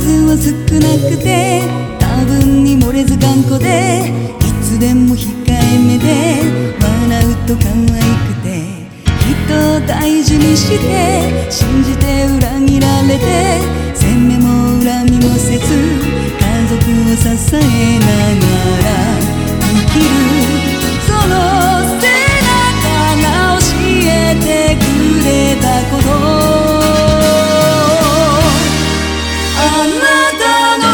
数は少なくて多分に漏れず頑固でいつでも控えめで笑うと可愛くて人を大事にして信じて裏切られてなたの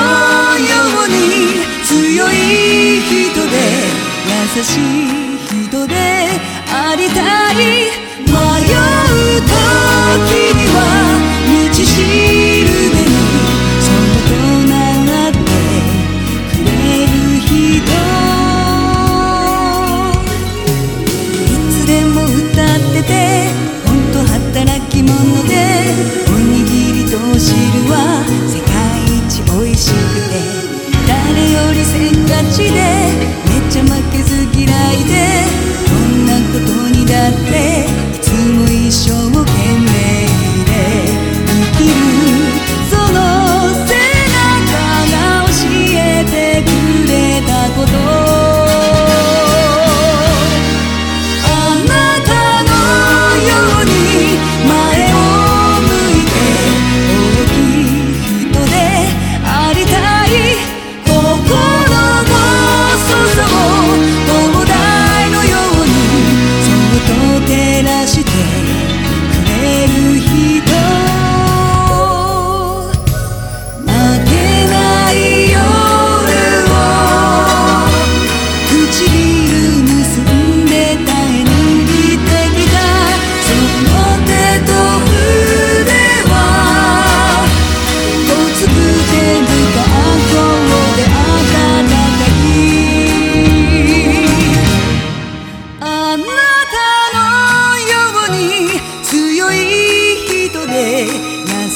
ように強い人で優しい人でありたい迷う時には道しるべにそっと習ってくれる人いつでも歌ってて记得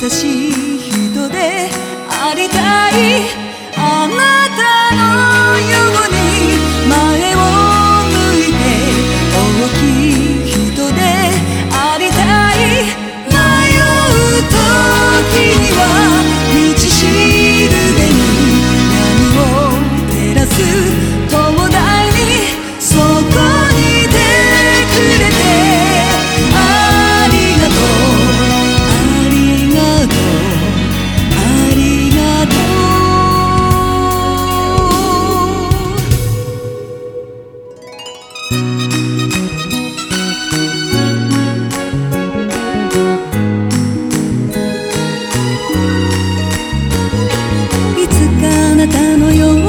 優しい人でありたいいつかあなたのように